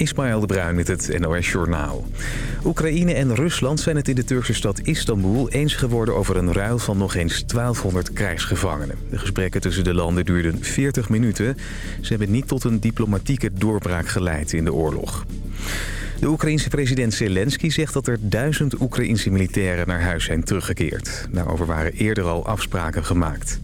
Ismaël de Bruin met het NOS Journaal. Oekraïne en Rusland zijn het in de Turkse stad Istanbul eens geworden over een ruil van nog eens 1200 krijgsgevangenen. De gesprekken tussen de landen duurden 40 minuten. Ze hebben niet tot een diplomatieke doorbraak geleid in de oorlog. De Oekraïense president Zelensky zegt dat er duizend Oekraïense militairen naar huis zijn teruggekeerd. Daarover waren eerder al afspraken gemaakt.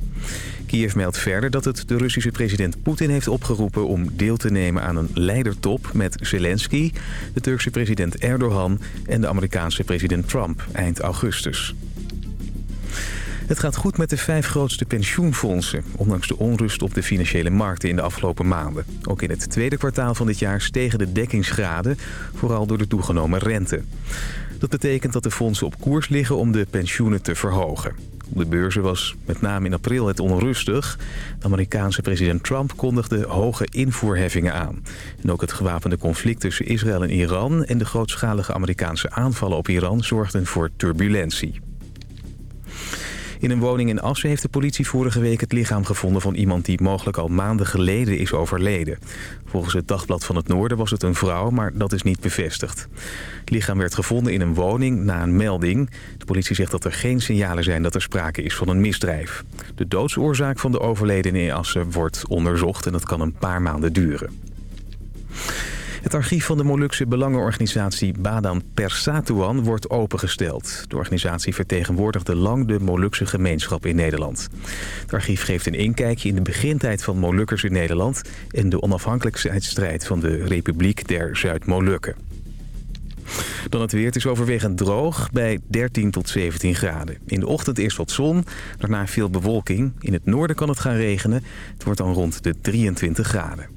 Kiev meldt verder dat het de Russische president Poetin heeft opgeroepen... om deel te nemen aan een leidertop met Zelensky, de Turkse president Erdogan... en de Amerikaanse president Trump eind augustus. Het gaat goed met de vijf grootste pensioenfondsen... ondanks de onrust op de financiële markten in de afgelopen maanden. Ook in het tweede kwartaal van dit jaar stegen de dekkingsgraden... vooral door de toegenomen rente. Dat betekent dat de fondsen op koers liggen om de pensioenen te verhogen. Op de beurzen was met name in april het onrustig. De Amerikaanse president Trump kondigde hoge invoerheffingen aan. En ook het gewapende conflict tussen Israël en Iran... en de grootschalige Amerikaanse aanvallen op Iran zorgden voor turbulentie. In een woning in Assen heeft de politie vorige week het lichaam gevonden van iemand die mogelijk al maanden geleden is overleden. Volgens het Dagblad van het Noorden was het een vrouw, maar dat is niet bevestigd. Het lichaam werd gevonden in een woning na een melding. De politie zegt dat er geen signalen zijn dat er sprake is van een misdrijf. De doodsoorzaak van de overledene in Assen wordt onderzocht en dat kan een paar maanden duren. Het archief van de Molukse belangenorganisatie Badan Persatuan wordt opengesteld. De organisatie vertegenwoordigde lang de Molukse gemeenschap in Nederland. Het archief geeft een inkijkje in de begintijd van Molukkers in Nederland... en de onafhankelijkheidsstrijd van de Republiek der Zuid-Molukken. Dan het weer. Het is overwegend droog bij 13 tot 17 graden. In de ochtend eerst wat zon, daarna veel bewolking. In het noorden kan het gaan regenen. Het wordt dan rond de 23 graden.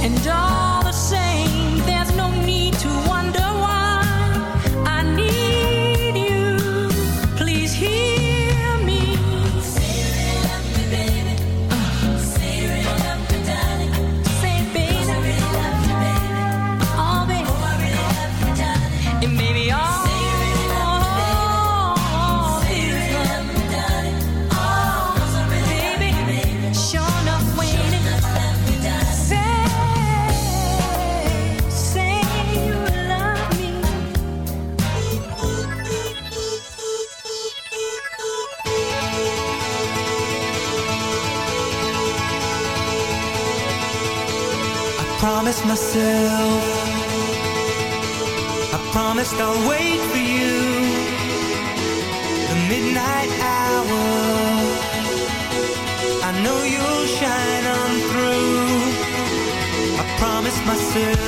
and all still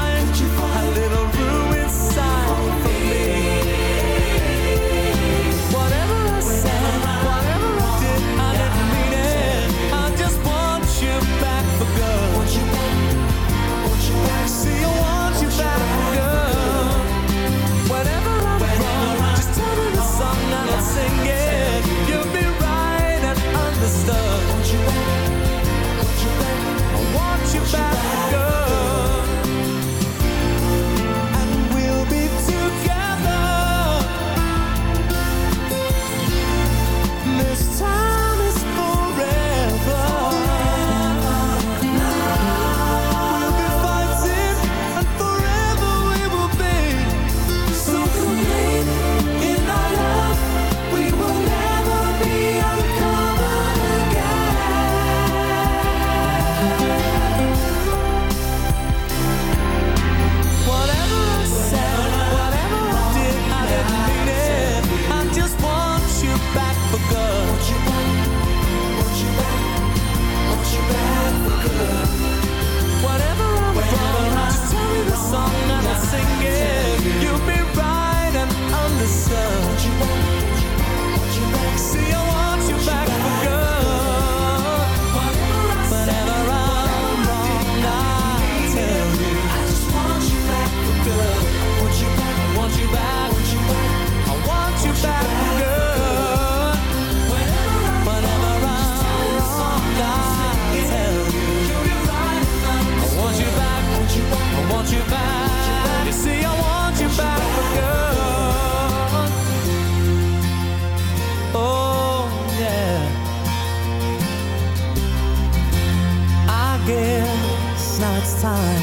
it's time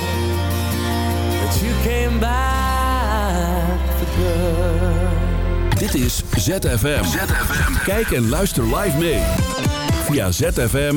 that you came back for good. Dit is ZFM. ZFM. Kijk en luister live mee. Via zfm-live.nl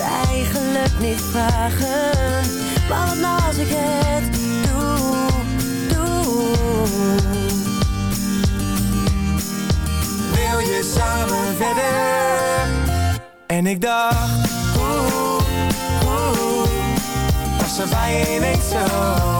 eigenlijk niet vragen. Maar wat nou als ik het doe, doe? Wil je samen verder? En ik dacht, oh oh Was er bijeen zo?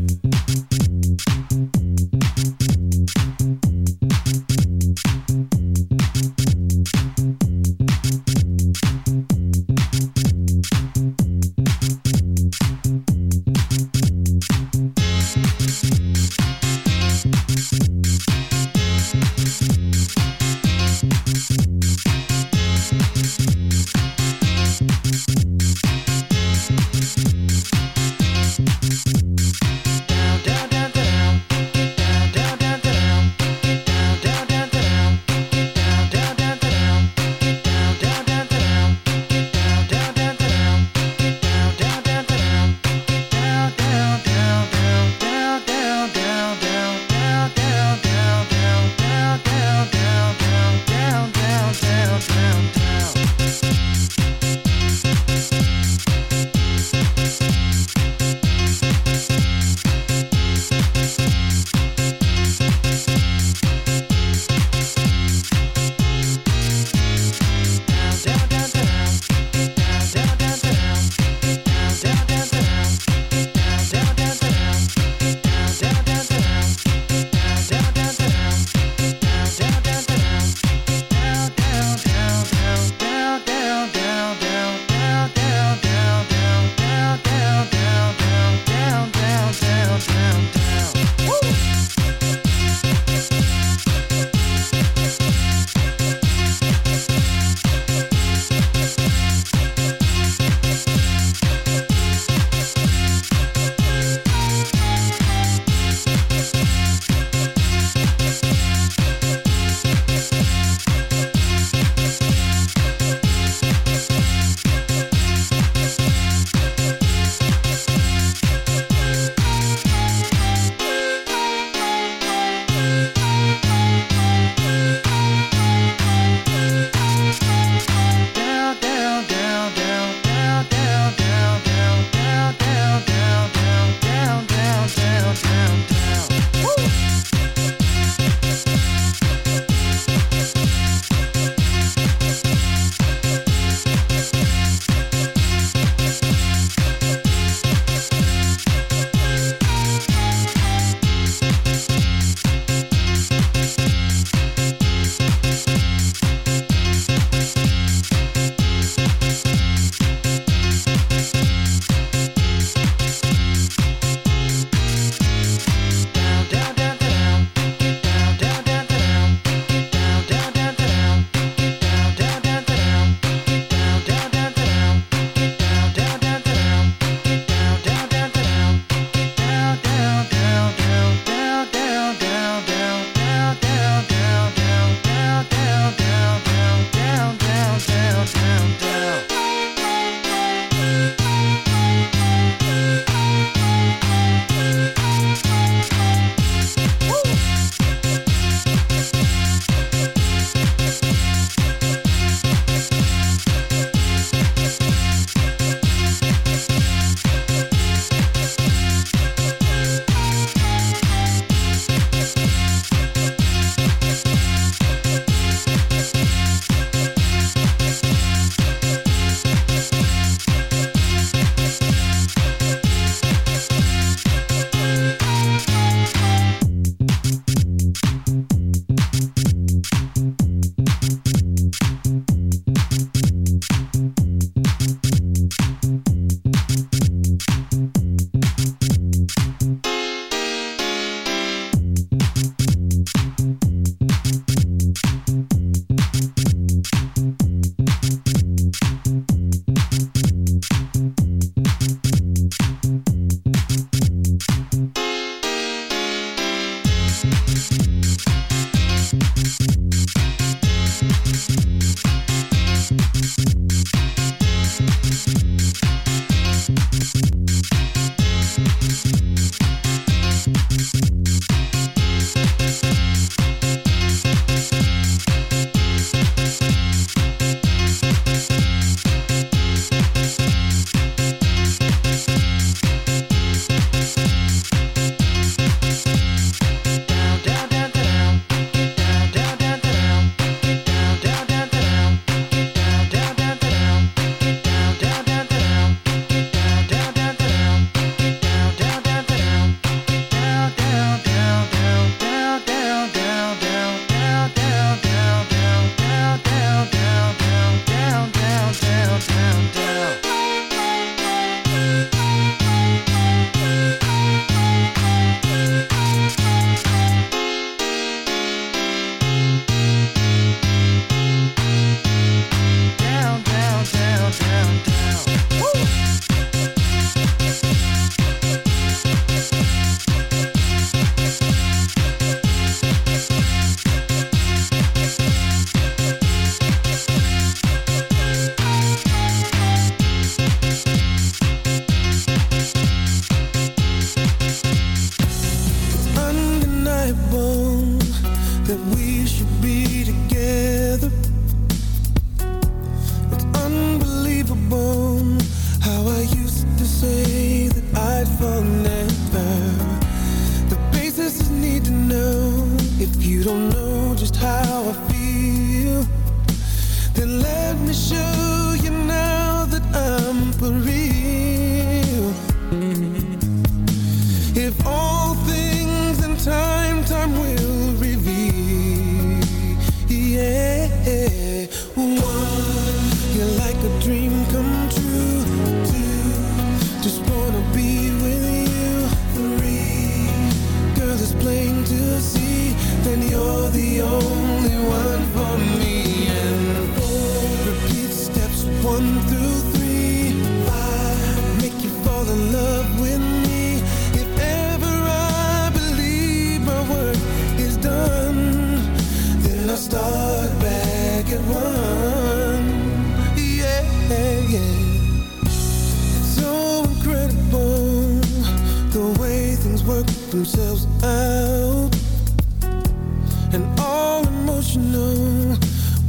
hey, ooh.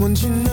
Once you know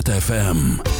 ZFM.